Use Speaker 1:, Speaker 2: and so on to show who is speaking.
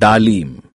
Speaker 1: ڈالیم